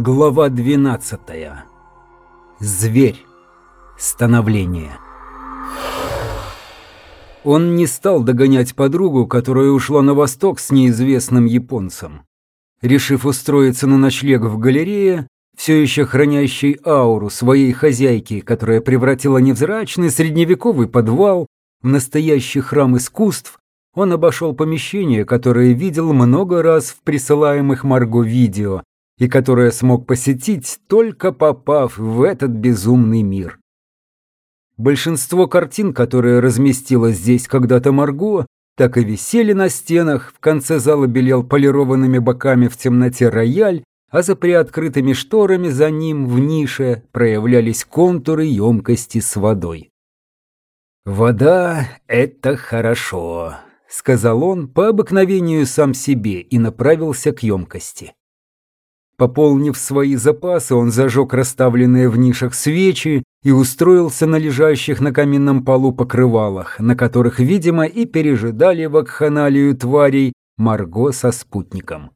Глава 12. Зверь. Становление. Он не стал догонять подругу, которая ушла на восток с неизвестным японцем. Решив устроиться на ночлег в галерее, все еще хранящей ауру своей хозяйки, которая превратила невзрачный средневековый подвал в настоящий храм искусств, он обошел помещение, которое видел много раз в присылаемых Марго видео, и которое смог посетить, только попав в этот безумный мир. Большинство картин, которые разместила здесь когда-то Марго, так и висели на стенах, в конце зала белел полированными боками в темноте рояль, а за приоткрытыми шторами за ним в нише проявлялись контуры емкости с водой. «Вода — это хорошо», — сказал он по обыкновению сам себе и направился к емкости. Пополнив свои запасы, он зажег расставленные в нишах свечи и устроился на лежащих на каминном полу покрывалах, на которых, видимо, и пережидали вакханалию тварей Марго со спутником.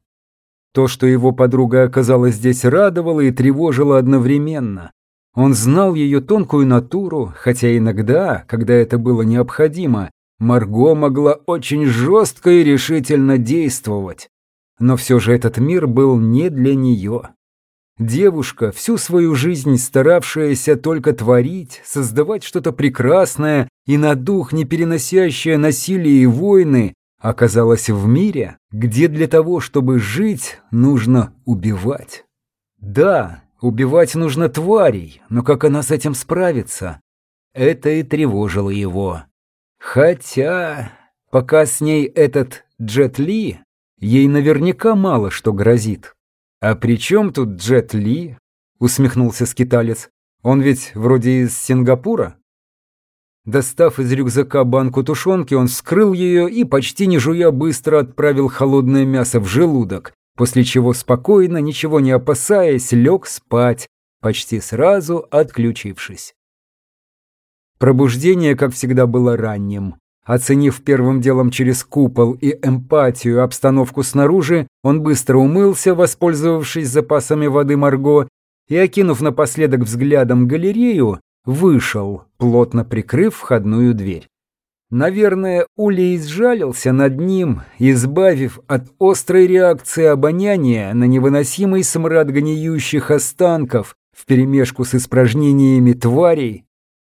То, что его подруга оказалась здесь, радовало и тревожило одновременно. Он знал ее тонкую натуру, хотя иногда, когда это было необходимо, Марго могла очень жестко и решительно действовать. Но все же этот мир был не для нее. Девушка, всю свою жизнь старавшаяся только творить, создавать что-то прекрасное и на дух не переносящее насилие и войны, оказалась в мире, где для того, чтобы жить, нужно убивать. Да, убивать нужно тварей, но как она с этим справится? Это и тревожило его. Хотя, пока с ней этот Джет Ли, Ей наверняка мало что грозит. «А при чем тут Джет Ли?» — усмехнулся скиталец. «Он ведь вроде из Сингапура?» Достав из рюкзака банку тушенки, он вскрыл ее и, почти не жуя, быстро отправил холодное мясо в желудок, после чего спокойно, ничего не опасаясь, лег спать, почти сразу отключившись. Пробуждение, как всегда, было ранним. Оценив первым делом через купол и эмпатию обстановку снаружи, он быстро умылся, воспользовавшись запасами воды Марго, и, окинув напоследок взглядом галерею, вышел, плотно прикрыв входную дверь. Наверное, Улей сжалился над ним, избавив от острой реакции обоняния на невыносимый смрад гниющих останков вперемешку с испражнениями тварей,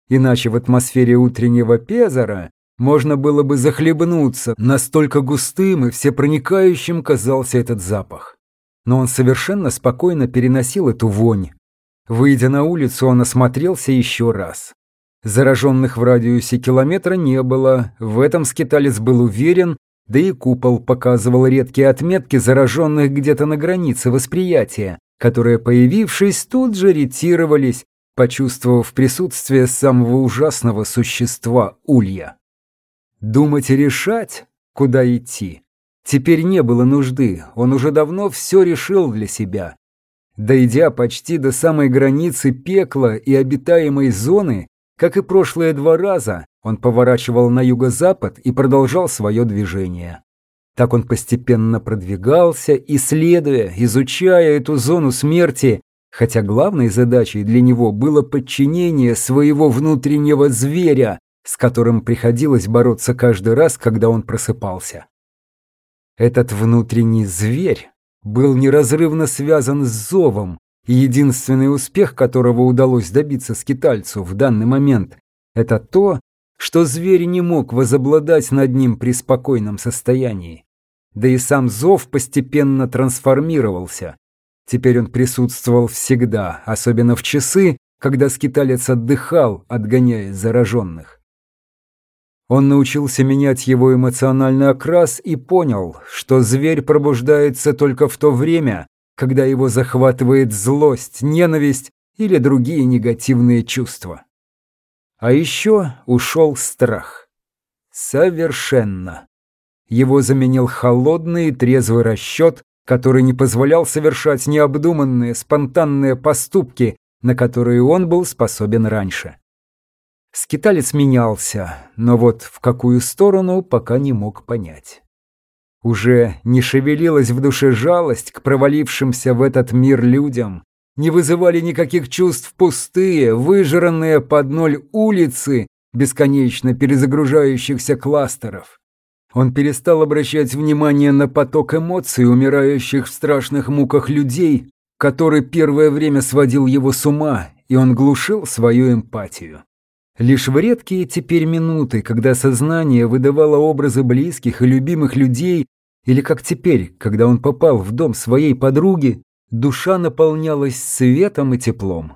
иначе в атмосфере утреннего Пезара можно было бы захлебнуться, настолько густым и всепроникающим казался этот запах. Но он совершенно спокойно переносил эту вонь. Выйдя на улицу, он осмотрелся еще раз. Зараженных в радиусе километра не было, в этом скиталец был уверен, да и купол показывал редкие отметки зараженных где-то на границе восприятия, которые, появившись, тут же ретировались, почувствовав присутствие самого ужасного существа Улья. Думать и решать, куда идти, теперь не было нужды, он уже давно все решил для себя. Дойдя почти до самой границы пекла и обитаемой зоны, как и прошлые два раза, он поворачивал на юго-запад и продолжал свое движение. Так он постепенно продвигался, исследуя, изучая эту зону смерти, хотя главной задачей для него было подчинение своего внутреннего зверя, с которым приходилось бороться каждый раз, когда он просыпался. Этот внутренний зверь был неразрывно связан с зовом, и единственный успех, которого удалось добиться скитальцу в данный момент, это то, что зверь не мог возобладать над ним при спокойном состоянии. Да и сам зов постепенно трансформировался. Теперь он присутствовал всегда, особенно в часы, когда скиталец отдыхал, отгоняя зараженных. Он научился менять его эмоциональный окрас и понял, что зверь пробуждается только в то время, когда его захватывает злость, ненависть или другие негативные чувства. А еще ушел страх. Совершенно. Его заменил холодный и трезвый расчет, который не позволял совершать необдуманные, спонтанные поступки, на которые он был способен раньше. Скиталец менялся, но вот в какую сторону пока не мог понять. Уже не шевелилась в душе жалость к провалившимся в этот мир людям, не вызывали никаких чувств пустые, выжранные под ноль улицы бесконечно перезагружающихся кластеров. Он перестал обращать внимание на поток эмоций, умирающих в страшных муках людей, который первое время сводил его с ума, и он глушил свою эмпатию. Лишь в редкие теперь минуты, когда сознание выдавало образы близких и любимых людей, или как теперь, когда он попал в дом своей подруги, душа наполнялась светом и теплом.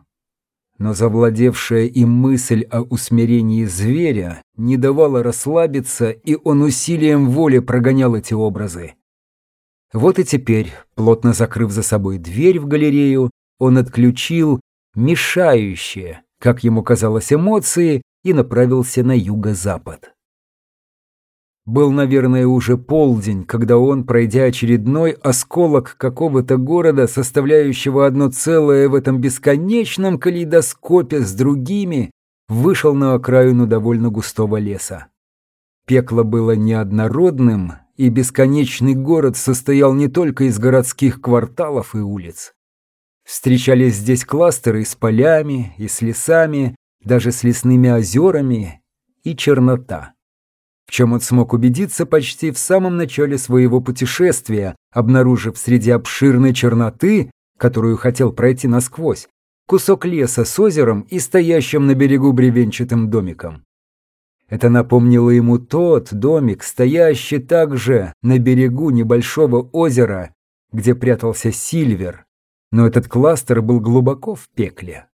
Но завладевшая им мысль о усмирении зверя не давала расслабиться, и он усилием воли прогонял эти образы. Вот и теперь, плотно закрыв за собой дверь в галерею, он отключил мешающие, как ему казалось, эмоции и направился на юго-запад. Был, наверное, уже полдень, когда он, пройдя очередной осколок какого-то города, составляющего одно целое в этом бесконечном калейдоскопе с другими, вышел на окраину довольно густого леса. Пекло было неоднородным, и бесконечный город состоял не только из городских кварталов и улиц. Встречались здесь кластеры с полями и с лесами, даже с лесными озерами и чернота. В чем он смог убедиться почти в самом начале своего путешествия, обнаружив среди обширной черноты, которую хотел пройти насквозь, кусок леса с озером и стоящим на берегу бревенчатым домиком. Это напомнило ему тот домик, стоящий также на берегу небольшого озера, где прятался Сильвер, но этот кластер был глубоко в пекле.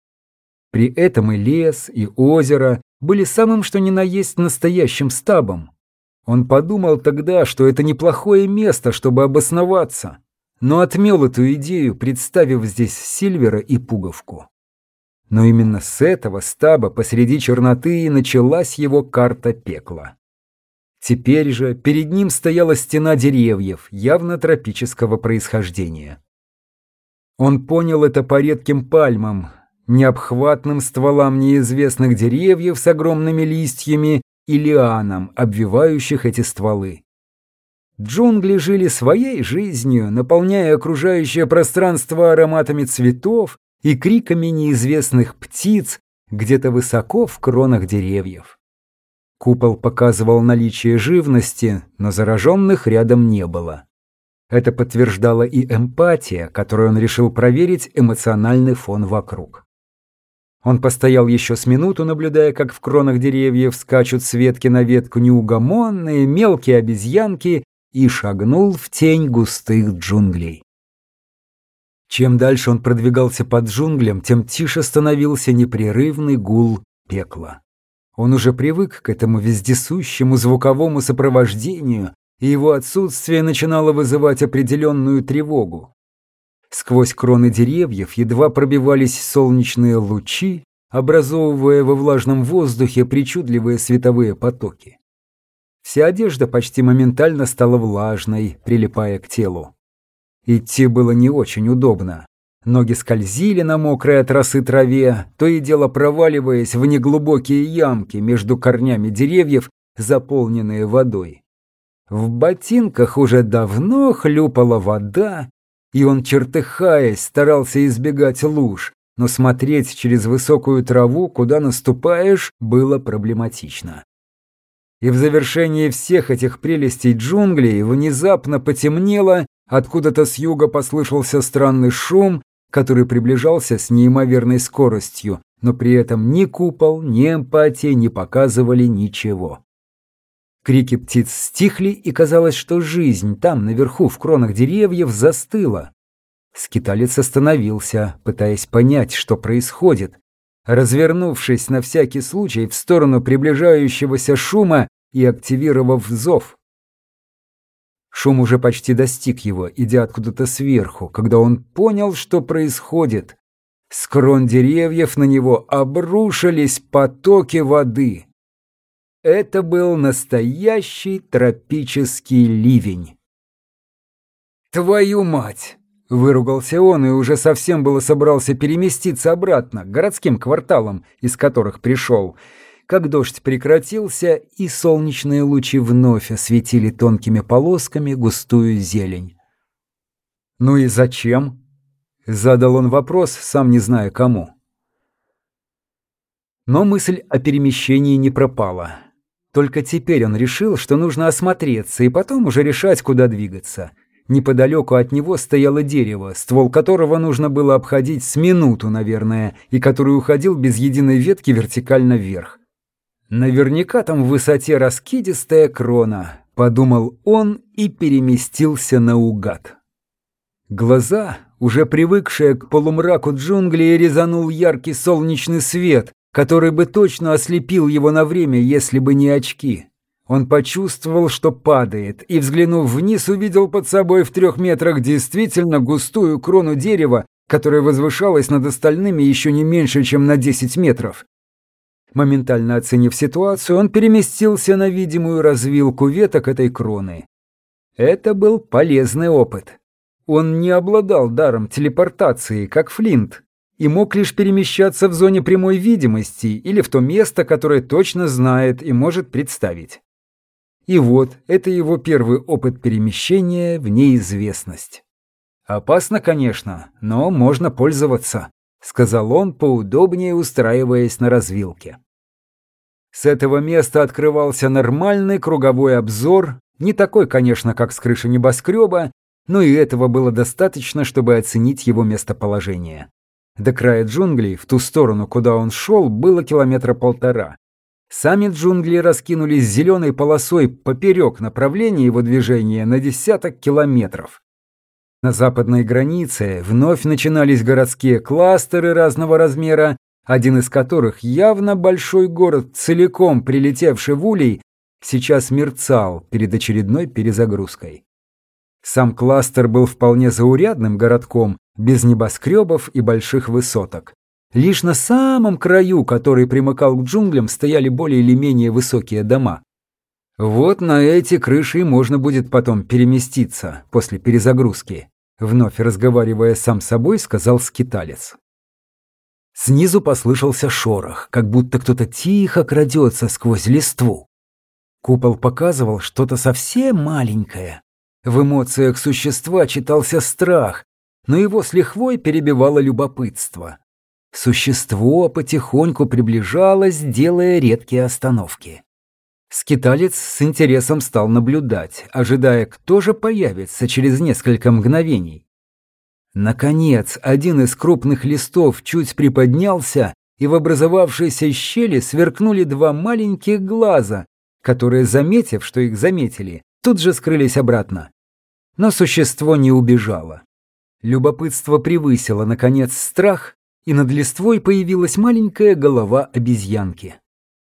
При этом и лес, и озеро были самым что ни на есть настоящим стабом. Он подумал тогда, что это неплохое место, чтобы обосноваться, но отмел эту идею, представив здесь Сильвера и Пуговку. Но именно с этого стаба посреди черноты и началась его карта пекла. Теперь же перед ним стояла стена деревьев, явно тропического происхождения. Он понял это по редким пальмам, необхватным стволам неизвестных деревьев с огромными листьями и лианам, обвивающих эти стволы. Джунгли жили своей жизнью, наполняя окружающее пространство ароматами цветов и криками неизвестных птиц где-то высоко в кронах деревьев. Купол показывал наличие живности, но зараженных рядом не было. Это подтверждала и эмпатия, которую он решил проверить эмоциональный фон вокруг. Он постоял еще с минуту, наблюдая, как в кронах деревьев скачут с ветки на ветку неугомонные мелкие обезьянки, и шагнул в тень густых джунглей. Чем дальше он продвигался под джунглям, тем тише становился непрерывный гул пекла. Он уже привык к этому вездесущему звуковому сопровождению, и его отсутствие начинало вызывать определенную тревогу. Сквозь кроны деревьев едва пробивались солнечные лучи, образовывая во влажном воздухе причудливые световые потоки. Вся одежда почти моментально стала влажной, прилипая к телу. Идти было не очень удобно. Ноги скользили на мокрой от росы траве, то и дело проваливаясь в неглубокие ямки между корнями деревьев, заполненные водой. В ботинках уже давно хлюпала вода, и он, чертыхаясь, старался избегать луж, но смотреть через высокую траву, куда наступаешь, было проблематично. И в завершении всех этих прелестей джунглей внезапно потемнело, откуда-то с юга послышался странный шум, который приближался с неимоверной скоростью, но при этом ни купол, ни эмпатия не показывали ничего. Крики птиц стихли, и казалось, что жизнь там, наверху, в кронах деревьев, застыла. Скиталец остановился, пытаясь понять, что происходит. Развернувшись на всякий случай в сторону приближающегося шума и активировав зов. Шум уже почти достиг его, идя откуда-то сверху, когда он понял, что происходит. С крон деревьев на него обрушились потоки воды. Это был настоящий тропический ливень. «Твою мать!» — выругался он и уже совсем было собрался переместиться обратно, к городским кварталам, из которых пришел, как дождь прекратился, и солнечные лучи вновь осветили тонкими полосками густую зелень. «Ну и зачем?» Задал он вопрос, сам не зная кому. Но мысль о перемещении не пропала. Только теперь он решил, что нужно осмотреться и потом уже решать, куда двигаться. Неподалеку от него стояло дерево, ствол которого нужно было обходить с минуту, наверное, и который уходил без единой ветки вертикально вверх. Наверняка там в высоте раскидистая крона, подумал он и переместился наугад. Глаза, уже привыкшие к полумраку джунглей, резанул яркий солнечный свет, который бы точно ослепил его на время, если бы не очки. Он почувствовал, что падает, и, взглянув вниз, увидел под собой в трех метрах действительно густую крону дерева, которая возвышалась над остальными еще не меньше, чем на 10 метров. Моментально оценив ситуацию, он переместился на видимую развилку веток этой кроны. Это был полезный опыт. Он не обладал даром телепортации, как Флинт, и мог лишь перемещаться в зоне прямой видимости или в то место, которое точно знает и может представить. И вот, это его первый опыт перемещения в неизвестность. Опасно, конечно, но можно пользоваться, сказал он, поудобнее устраиваясь на развилке. С этого места открывался нормальный круговой обзор, не такой, конечно, как с крыши небоскреба, но и этого было достаточно, чтобы оценить его местоположение. До края джунглей, в ту сторону, куда он шел, было километра полтора. Сами джунгли раскинулись зеленой полосой поперек направления его движения на десяток километров. На западной границе вновь начинались городские кластеры разного размера, один из которых, явно большой город, целиком прилетевший в улей, сейчас мерцал перед очередной перезагрузкой. Сам кластер был вполне заурядным городком, без небоскребов и больших высоток. Лишь на самом краю, который примыкал к джунглям, стояли более или менее высокие дома. Вот на эти крыши можно будет потом переместиться после перезагрузки, вновь разговаривая сам с собой, сказал скиталец. Снизу послышался шорох, как будто кто-то тихо крадется сквозь листву. Купол показывал что-то совсем маленькое. В эмоциях существа читался страх, но его с лихвой перебивало любопытство. Существо потихоньку приближалось, делая редкие остановки. Скиталец с интересом стал наблюдать, ожидая, кто же появится через несколько мгновений. Наконец, один из крупных листов чуть приподнялся, и в образовавшейся щели сверкнули два маленьких глаза, которые, заметив, что их заметили, тут же скрылись обратно. Но существо не убежало. Любопытство превысило, наконец, страх, и над листвой появилась маленькая голова обезьянки.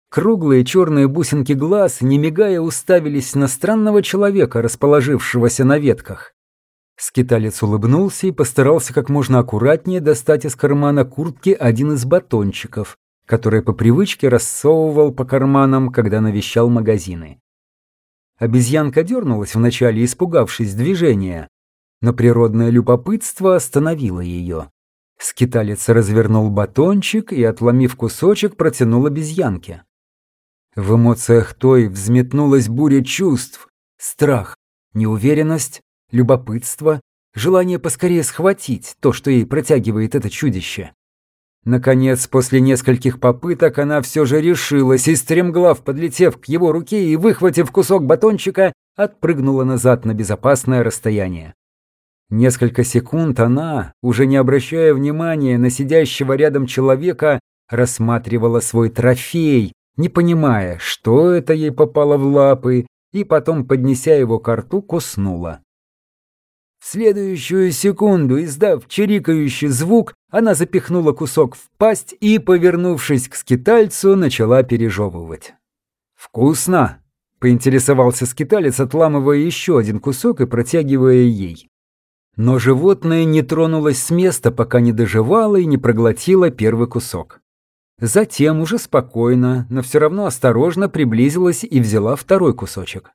Круглые черные бусинки глаз, не мигая, уставились на странного человека, расположившегося на ветках. Скиталец улыбнулся и постарался как можно аккуратнее достать из кармана куртки один из батончиков, который по привычке рассовывал по карманам, когда навещал магазины. Обезьянка дернулась вначале, испугавшись движения, но природное любопытство остановило ее. Скиталец развернул батончик и, отломив кусочек, протянул обезьянке. В эмоциях той взметнулась буря чувств, страх, неуверенность, любопытство, желание поскорее схватить то, что ей протягивает это чудище. Наконец, после нескольких попыток, она все же решилась и, стремглав подлетев к его руке и выхватив кусок батончика, отпрыгнула назад на безопасное расстояние. Несколько секунд она, уже не обращая внимания на сидящего рядом человека, рассматривала свой трофей, не понимая, что это ей попало в лапы, и потом, поднеся его к рту, куснула. В следующую секунду, издав чирикающий звук, она запихнула кусок в пасть и, повернувшись к скитальцу, начала пережевывать. «Вкусно!» — поинтересовался скиталец, отламывая еще один кусок и протягивая ей. Но животное не тронулось с места, пока не доживало и не проглотило первый кусок. Затем уже спокойно, но все равно осторожно приблизилась и взяла второй кусочек.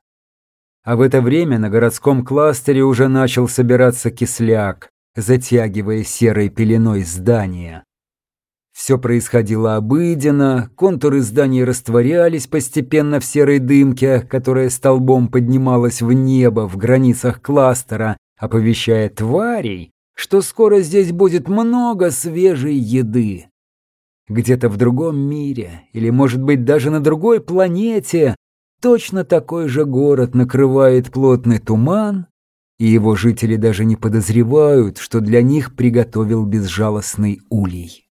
А в это время на городском кластере уже начал собираться кисляк, затягивая серой пеленой здания. Все происходило обыденно, контуры зданий растворялись постепенно в серой дымке, которая столбом поднималась в небо в границах кластера, оповещая тварей, что скоро здесь будет много свежей еды. Где-то в другом мире, или, может быть, даже на другой планете, точно такой же город накрывает плотный туман, и его жители даже не подозревают, что для них приготовил безжалостный улей.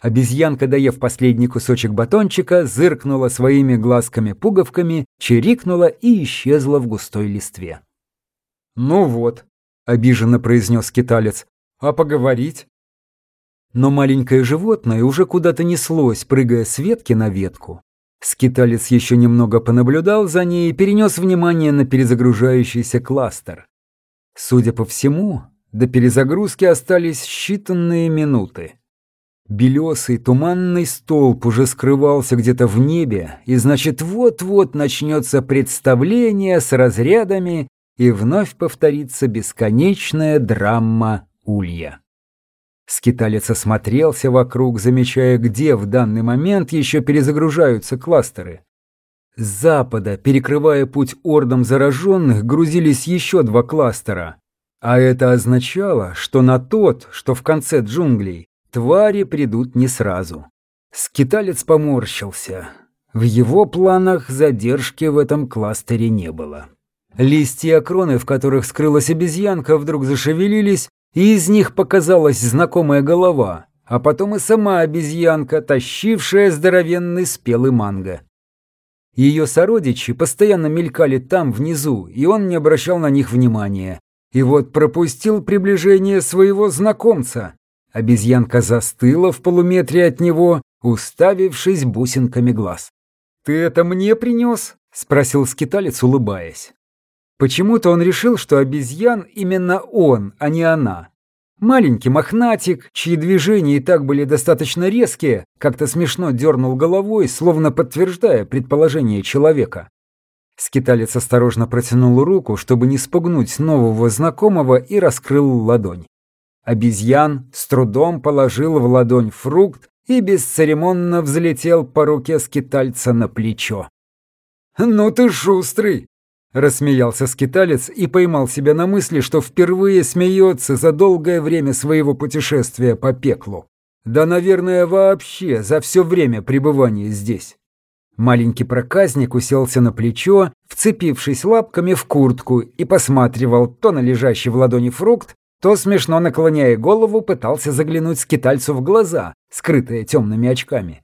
Обезьянка, доев последний кусочек батончика, зыркнула своими глазками-пуговками, чирикнула и исчезла в густой листве. «Ну вот», — обиженно произнес киталец, — «а поговорить?» Но маленькое животное уже куда-то неслось, прыгая с ветки на ветку. Скиталец еще немного понаблюдал за ней и перенес внимание на перезагружающийся кластер. Судя по всему, до перезагрузки остались считанные минуты. Белесый туманный столб уже скрывался где-то в небе, и значит вот-вот начнется представление с разрядами и вновь повторится бесконечная драма Улья. Скиталец осмотрелся вокруг, замечая, где в данный момент еще перезагружаются кластеры. С запада, перекрывая путь ордам зараженных, грузились еще два кластера. А это означало, что на тот, что в конце джунглей, Твари придут не сразу. Скиталец поморщился. В его планах задержки в этом кластере не было. Листья кроны, в которых скрылась обезьянка, вдруг зашевелились, и из них показалась знакомая голова, а потом и сама обезьянка, тащившая здоровенный спелый манго. Ее сородичи постоянно мелькали там, внизу, и он не обращал на них внимания. И вот пропустил приближение своего знакомца, Обезьянка застыла в полуметре от него, уставившись бусинками глаз. «Ты это мне принес?» — спросил скиталец, улыбаясь. Почему-то он решил, что обезьян именно он, а не она. Маленький мохнатик, чьи движения и так были достаточно резкие, как-то смешно дернул головой, словно подтверждая предположение человека. Скиталец осторожно протянул руку, чтобы не спугнуть нового знакомого, и раскрыл ладонь. Обезьян с трудом положил в ладонь фрукт и бесцеремонно взлетел по руке скитальца на плечо. «Ну ты шустрый!» — рассмеялся скиталец и поймал себя на мысли, что впервые смеется за долгое время своего путешествия по пеклу. Да, наверное, вообще за все время пребывания здесь. Маленький проказник уселся на плечо, вцепившись лапками в куртку и посматривал то на лежащий в ладони фрукт, то, смешно наклоняя голову, пытался заглянуть скитальцу в глаза, скрытые темными очками.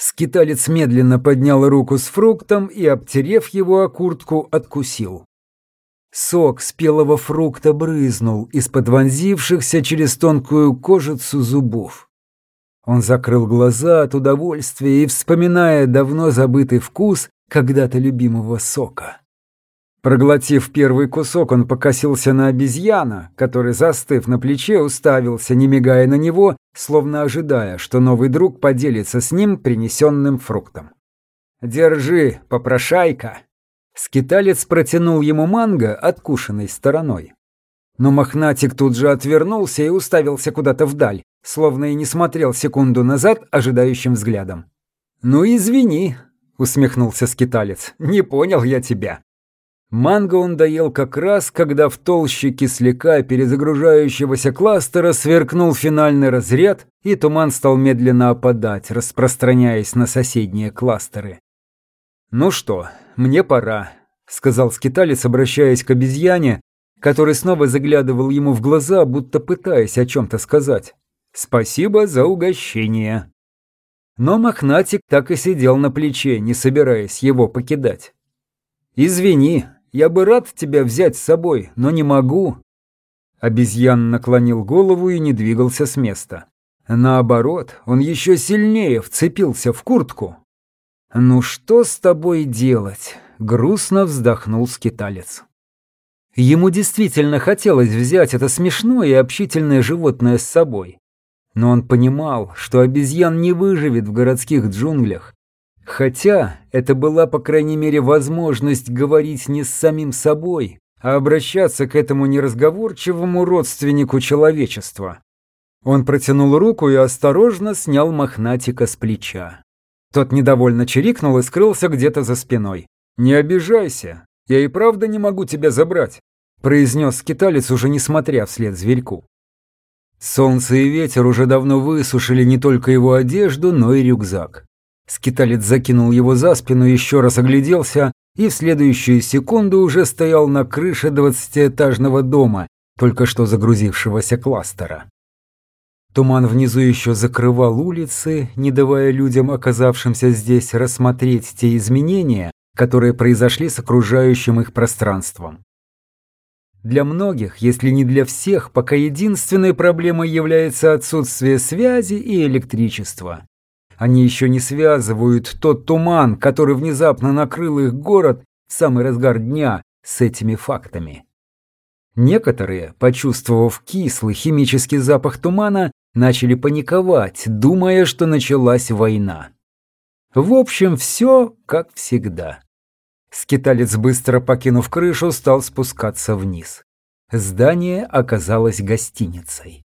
Скиталец медленно поднял руку с фруктом и, обтерев его о куртку, откусил. Сок спелого фрукта брызнул из-под вонзившихся через тонкую кожицу зубов. Он закрыл глаза от удовольствия и, вспоминая давно забытый вкус когда-то любимого сока. Проглотив первый кусок, он покосился на обезьяна, который, застыв на плече, уставился, не мигая на него, словно ожидая, что новый друг поделится с ним принесенным фруктом. «Держи, попрошайка!» Скиталец протянул ему манго откушенной стороной. Но мохнатик тут же отвернулся и уставился куда-то вдаль, словно и не смотрел секунду назад ожидающим взглядом. «Ну извини», — усмехнулся скиталец, — «не понял я тебя». Манго он доел как раз, когда в толще кисляка перезагружающегося кластера сверкнул финальный разряд, и туман стал медленно опадать, распространяясь на соседние кластеры. «Ну что, мне пора», — сказал скиталец, обращаясь к обезьяне, который снова заглядывал ему в глаза, будто пытаясь о чем-то сказать. «Спасибо за угощение». Но мохнатик так и сидел на плече, не собираясь его покидать. «Извини», я бы рад тебя взять с собой, но не могу». Обезьян наклонил голову и не двигался с места. Наоборот, он еще сильнее вцепился в куртку. «Ну что с тобой делать?» — грустно вздохнул скиталец. Ему действительно хотелось взять это смешное и общительное животное с собой. Но он понимал, что обезьян не выживет в городских джунглях, Хотя это была, по крайней мере, возможность говорить не с самим собой, а обращаться к этому неразговорчивому родственнику человечества. Он протянул руку и осторожно снял мохнатика с плеча. Тот недовольно чирикнул и скрылся где-то за спиной. «Не обижайся, я и правда не могу тебя забрать. произнес скиталец, уже не смотря вслед зверьку. Солнце и ветер уже давно высушили не только его одежду, но и рюкзак. Скиталец закинул его за спину, еще раз огляделся и в следующую секунду уже стоял на крыше двадцатиэтажного дома, только что загрузившегося кластера. Туман внизу еще закрывал улицы, не давая людям, оказавшимся здесь, рассмотреть те изменения, которые произошли с окружающим их пространством. Для многих, если не для всех, пока единственной проблемой является отсутствие связи и электричества. Они еще не связывают тот туман, который внезапно накрыл их город в самый разгар дня с этими фактами. Некоторые, почувствовав кислый химический запах тумана, начали паниковать, думая, что началась война. В общем, все как всегда. Скиталец, быстро покинув крышу, стал спускаться вниз. Здание оказалось гостиницей.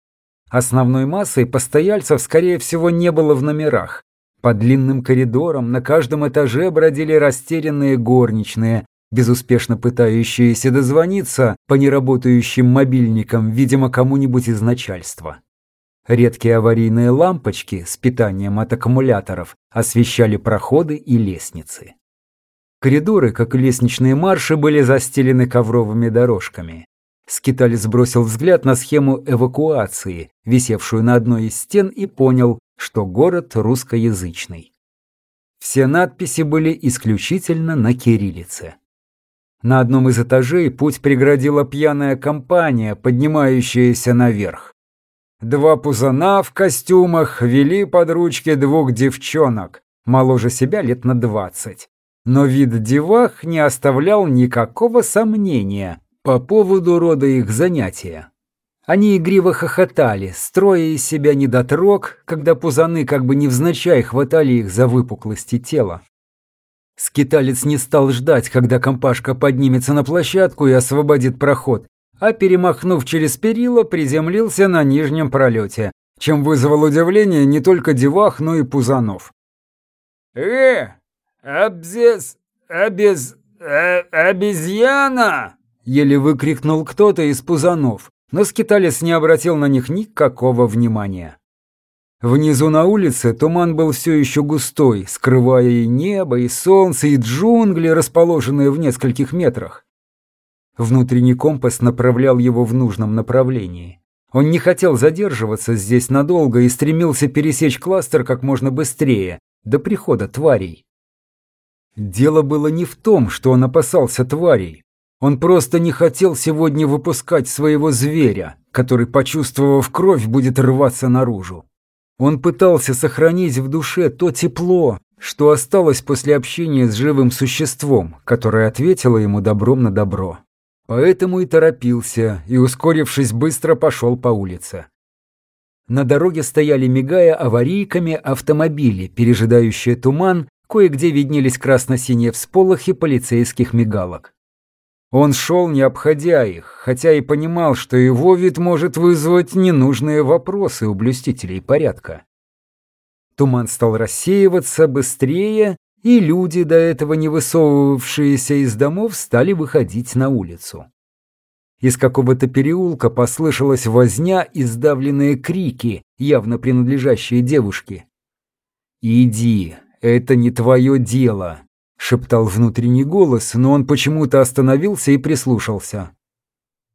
Основной массой постояльцев, скорее всего, не было в номерах. По длинным коридорам на каждом этаже бродили растерянные горничные, безуспешно пытающиеся дозвониться по неработающим мобильникам, видимо, кому-нибудь из начальства. Редкие аварийные лампочки с питанием от аккумуляторов освещали проходы и лестницы. Коридоры, как и лестничные марши, были застелены ковровыми дорожками. Скиталец бросил взгляд на схему эвакуации, висевшую на одной из стен, и понял, что город русскоязычный. Все надписи были исключительно на кириллице. На одном из этажей путь преградила пьяная компания, поднимающаяся наверх. Два пузана в костюмах вели под ручки двух девчонок, моложе себя лет на двадцать. Но вид девах не оставлял никакого сомнения по поводу рода их занятия. Они игриво хохотали, строя из себя недотрог, когда пузаны как бы невзначай хватали их за выпуклости тела. Скиталец не стал ждать, когда компашка поднимется на площадку и освободит проход, а перемахнув через перила, приземлился на нижнем пролете, чем вызвал удивление не только девах, но и пузанов. «Э, обзес, обез, э, обезьяна!» Еле выкрикнул кто-то из пузанов, но скиталец не обратил на них никакого внимания. Внизу на улице туман был все еще густой, скрывая и небо, и солнце, и джунгли, расположенные в нескольких метрах. Внутренний компас направлял его в нужном направлении. Он не хотел задерживаться здесь надолго и стремился пересечь кластер как можно быстрее, до прихода тварей. Дело было не в том, что он опасался тварей. Он просто не хотел сегодня выпускать своего зверя, который, почувствовав кровь, будет рваться наружу. Он пытался сохранить в душе то тепло, что осталось после общения с живым существом, которое ответило ему добром на добро. Поэтому и торопился, и, ускорившись, быстро пошел по улице. На дороге стояли, мигая аварийками, автомобили, пережидающие туман, кое-где виднелись красно-синие всполохи полицейских мигалок. Он шел, не обходя их, хотя и понимал, что его вид может вызвать ненужные вопросы у блюстителей порядка. Туман стал рассеиваться быстрее, и люди, до этого не высовывавшиеся из домов, стали выходить на улицу. Из какого-то переулка послышалась возня и сдавленные крики, явно принадлежащие девушке. «Иди, это не твое дело», шептал внутренний голос, но он почему-то остановился и прислушался.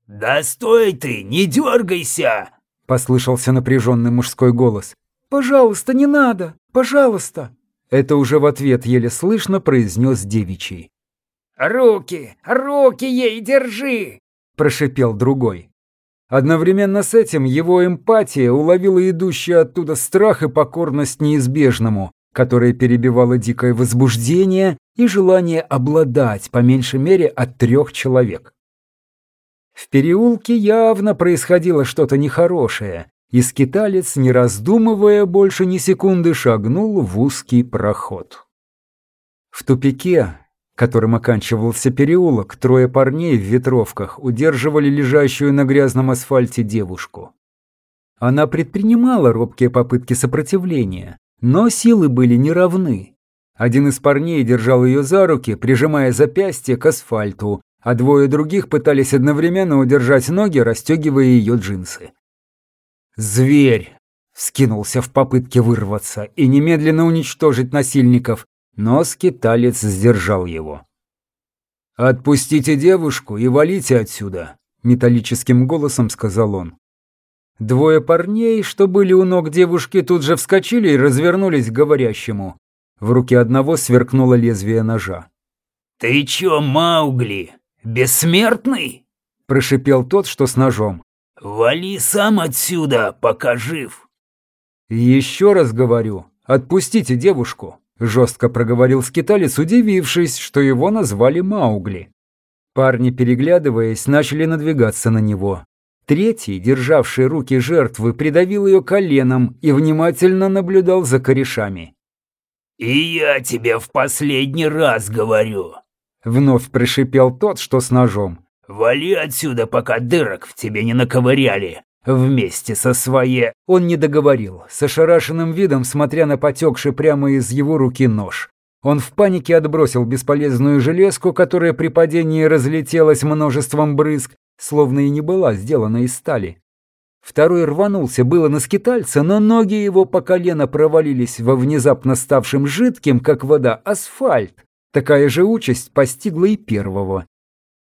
«Да стой ты, не дергайся!» — послышался напряженный мужской голос. «Пожалуйста, не надо! Пожалуйста!» Это уже в ответ еле слышно произнес девичий. «Руки! Руки ей держи!» — прошипел другой. Одновременно с этим его эмпатия уловила идущий оттуда страх и покорность неизбежному, которое перебивало дикое возбуждение и желание обладать по меньшей мере от трех человек. В переулке явно происходило что-то нехорошее, и скиталец, не раздумывая больше ни секунды, шагнул в узкий проход. В тупике, которым оканчивался переулок, трое парней в ветровках удерживали лежащую на грязном асфальте девушку. Она предпринимала робкие попытки сопротивления, но силы были неравны. Один из парней держал ее за руки, прижимая запястье к асфальту, а двое других пытались одновременно удержать ноги, расстегивая ее джинсы. «Зверь!» — скинулся в попытке вырваться и немедленно уничтожить насильников, но скиталец сдержал его. «Отпустите девушку и валите отсюда», — металлическим голосом сказал он. Двое парней, что были у ног девушки, тут же вскочили и развернулись к говорящему. В руке одного сверкнуло лезвие ножа. «Ты чё, Маугли, бессмертный?» – прошипел тот, что с ножом. «Вали сам отсюда, пока жив!» «Еще раз говорю, отпустите девушку!» – жестко проговорил скиталец, удивившись, что его назвали Маугли. Парни, переглядываясь, начали надвигаться на него. Третий, державший руки жертвы, придавил ее коленом и внимательно наблюдал за корешами. «И я тебе в последний раз говорю!» Вновь пришипел тот, что с ножом. «Вали отсюда, пока дырок в тебе не наковыряли!» Вместе со своей... Он не договорил, с ошарашенным видом, смотря на потекший прямо из его руки нож. Он в панике отбросил бесполезную железку, которая при падении разлетелась множеством брызг, словно и не была сделана из стали. Второй рванулся было на скитальца, но ноги его по колено провалились во внезапно ставшем жидким, как вода, асфальт. Такая же участь постигла и первого.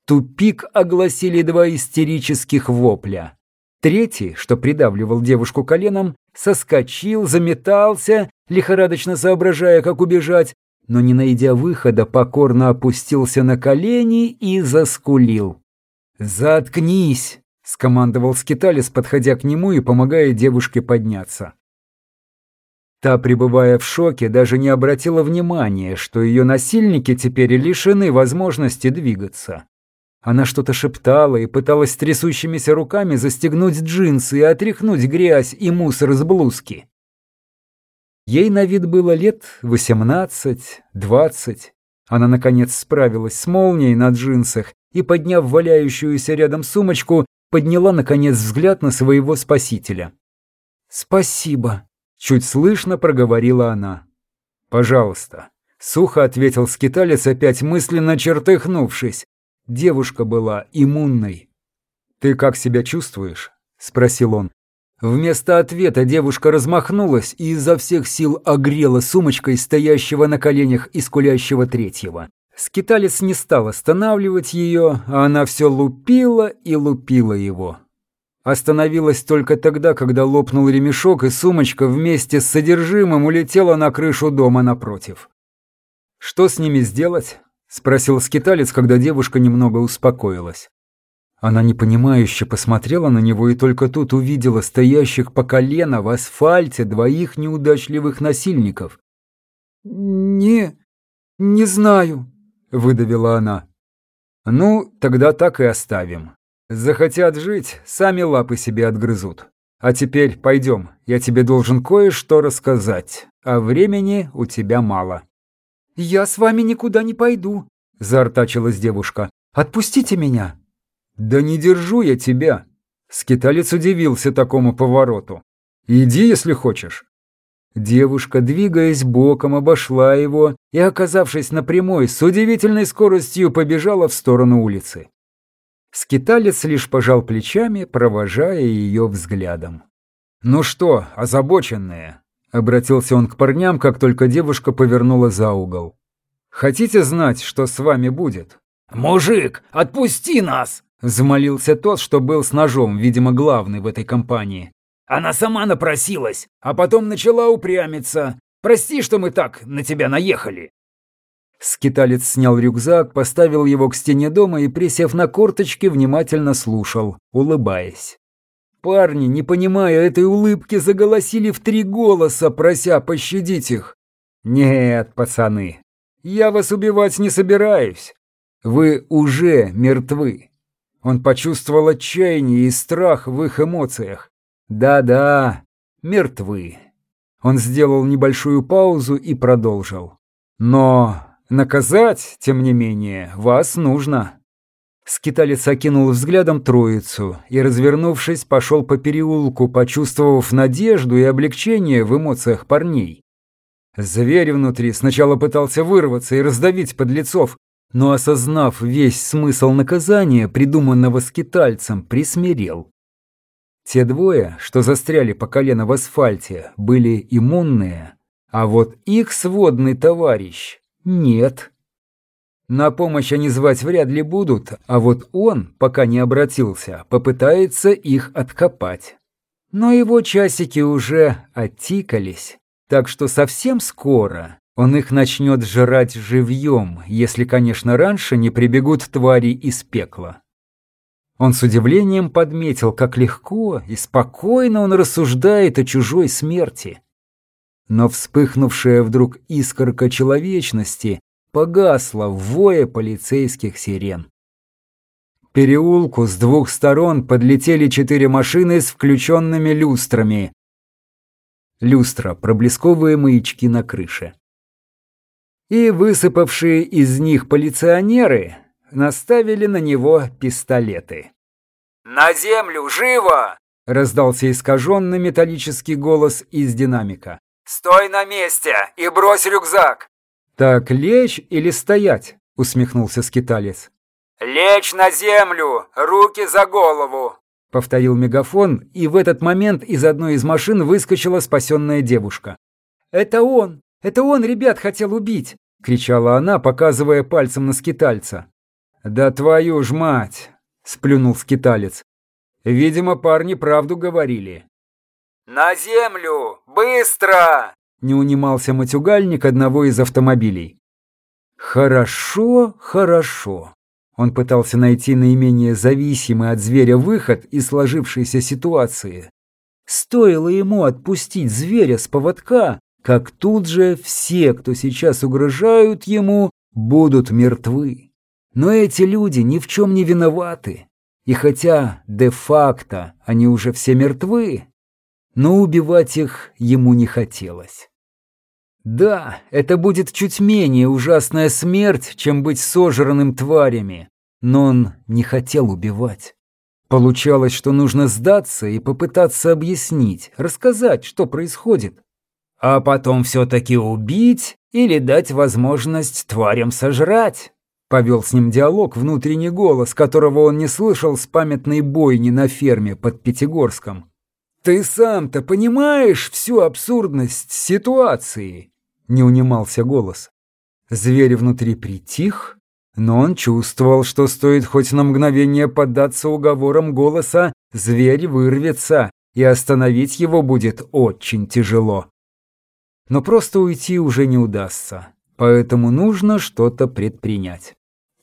Тупик огласили два истерических вопля. Третий, что придавливал девушку коленом, соскочил, заметался, лихорадочно соображая, как убежать, но, не найдя выхода, покорно опустился на колени и заскулил. «Заткнись!» — скомандовал скиталец, подходя к нему и помогая девушке подняться. Та, пребывая в шоке, даже не обратила внимания, что ее насильники теперь лишены возможности двигаться. Она что-то шептала и пыталась трясущимися руками застегнуть джинсы и отряхнуть грязь и мусор с блузки. Ей на вид было лет восемнадцать, двадцать. Она, наконец, справилась с молнией на джинсах и, подняв валяющуюся рядом сумочку, подняла, наконец, взгляд на своего спасителя. «Спасибо», — чуть слышно проговорила она. «Пожалуйста», — сухо ответил скиталец, опять мысленно чертыхнувшись. Девушка была иммунной. «Ты как себя чувствуешь?» — спросил он. Вместо ответа девушка размахнулась и изо всех сил огрела сумочкой стоящего на коленях и скулящего третьего. Скиталец не стал останавливать ее, а она все лупила и лупила его. Остановилась только тогда, когда лопнул ремешок, и сумочка вместе с содержимым улетела на крышу дома напротив. «Что с ними сделать?» — спросил скиталец, когда девушка немного успокоилась. Она непонимающе посмотрела на него и только тут увидела стоящих по колено в асфальте двоих неудачливых насильников. «Не... не знаю», — выдавила она. «Ну, тогда так и оставим. Захотят жить, сами лапы себе отгрызут. А теперь пойдем, я тебе должен кое-что рассказать, а времени у тебя мало». «Я с вами никуда не пойду», — заортачилась девушка. «Отпустите меня». «Да не держу я тебя!» Скиталец удивился такому повороту. «Иди, если хочешь». Девушка, двигаясь боком, обошла его и, оказавшись на прямой, с удивительной скоростью побежала в сторону улицы. Скиталец лишь пожал плечами, провожая ее взглядом. «Ну что, озабоченные?» — обратился он к парням, как только девушка повернула за угол. «Хотите знать, что с вами будет?» «Мужик, отпусти нас!» Замолился тот, что был с ножом, видимо, главный в этой компании. Она сама напросилась, а потом начала упрямиться. Прости, что мы так на тебя наехали. Скиталец снял рюкзак, поставил его к стене дома и, присев на корточки, внимательно слушал, улыбаясь. Парни, не понимая этой улыбки, заголосили в три голоса, прося пощадить их. «Нет, пацаны, я вас убивать не собираюсь. Вы уже мертвы. Он почувствовал отчаяние и страх в их эмоциях. Да-да, мертвы. Он сделал небольшую паузу и продолжил. Но наказать, тем не менее, вас нужно. Скиталец окинул взглядом троицу и, развернувшись, пошел по переулку, почувствовав надежду и облегчение в эмоциях парней. Зверь внутри сначала пытался вырваться и раздавить подлецов, но, осознав весь смысл наказания, придуманного скитальцем, присмирел. Те двое, что застряли по колено в асфальте, были иммунные, а вот их сводный товарищ — нет. На помощь они звать вряд ли будут, а вот он, пока не обратился, попытается их откопать. Но его часики уже оттикались, так что совсем скоро он их начнет жрать живьем, если, конечно, раньше не прибегут твари из пекла. Он с удивлением подметил, как легко и спокойно он рассуждает о чужой смерти. Но вспыхнувшая вдруг искорка человечности погасла в вое полицейских сирен. переулку с двух сторон подлетели четыре машины с включенными люстрами. Люстра – проблесковые маячки на крыше и высыпавшие из них полиционеры наставили на него пистолеты. «На землю, живо!» — раздался искаженный металлический голос из динамика. «Стой на месте и брось рюкзак!» «Так лечь или стоять?» — усмехнулся скиталец. «Лечь на землю! Руки за голову!» — повторил мегафон, и в этот момент из одной из машин выскочила спасенная девушка. «Это он! Это он ребят хотел убить!» — кричала она, показывая пальцем на скитальца. «Да твою ж мать!» — сплюнул скиталец. «Видимо, парни правду говорили». «На землю! Быстро!» — не унимался матюгальник одного из автомобилей. «Хорошо, хорошо». Он пытался найти наименее зависимый от зверя выход из сложившейся ситуации. Стоило ему отпустить зверя с поводка, как тут же все, кто сейчас угрожают ему, будут мертвы. Но эти люди ни в чем не виноваты. И хотя де-факто они уже все мертвы, но убивать их ему не хотелось. Да, это будет чуть менее ужасная смерть, чем быть сожранным тварями, но он не хотел убивать. Получалось, что нужно сдаться и попытаться объяснить, рассказать, что происходит а потом все-таки убить или дать возможность тварям сожрать. Повел с ним диалог внутренний голос, которого он не слышал с памятной бойни на ферме под Пятигорском. «Ты сам-то понимаешь всю абсурдность ситуации?» — не унимался голос. Зверь внутри притих, но он чувствовал, что стоит хоть на мгновение поддаться уговорам голоса, зверь вырвется, и остановить его будет очень тяжело. Но просто уйти уже не удастся, поэтому нужно что-то предпринять.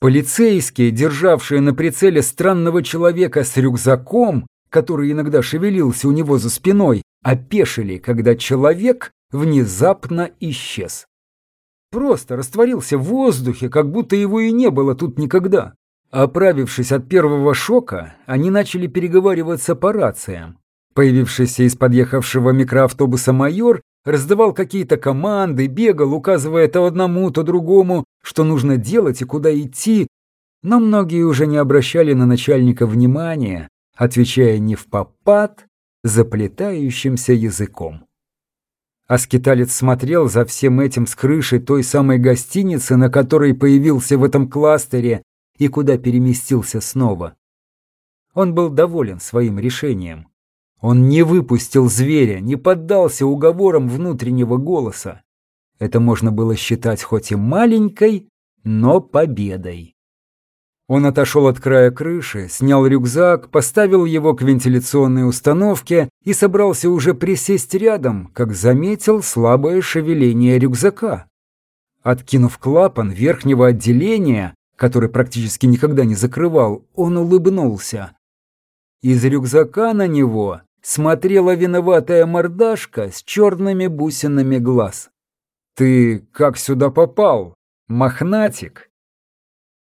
Полицейские, державшие на прицеле странного человека с рюкзаком, который иногда шевелился у него за спиной, опешили, когда человек внезапно исчез. Просто растворился в воздухе, как будто его и не было тут никогда. Оправившись от первого шока, они начали переговариваться по рациям. Появившийся из подъехавшего микроавтобуса майор раздавал какие-то команды, бегал, указывая то одному, то другому, что нужно делать и куда идти, но многие уже не обращали на начальника внимания, отвечая не в попад, заплетающимся языком. А скиталец смотрел за всем этим с крыши той самой гостиницы, на которой появился в этом кластере и куда переместился снова. Он был доволен своим решением. Он не выпустил зверя, не поддался уговорам внутреннего голоса. Это можно было считать хоть и маленькой, но победой. Он отошел от края крыши, снял рюкзак, поставил его к вентиляционной установке и собрался уже присесть рядом, как заметил слабое шевеление рюкзака. Откинув клапан верхнего отделения, который практически никогда не закрывал, он улыбнулся. Из рюкзака на него смотрела виноватая мордашка с черными бусинами глаз. «Ты как сюда попал, мохнатик?»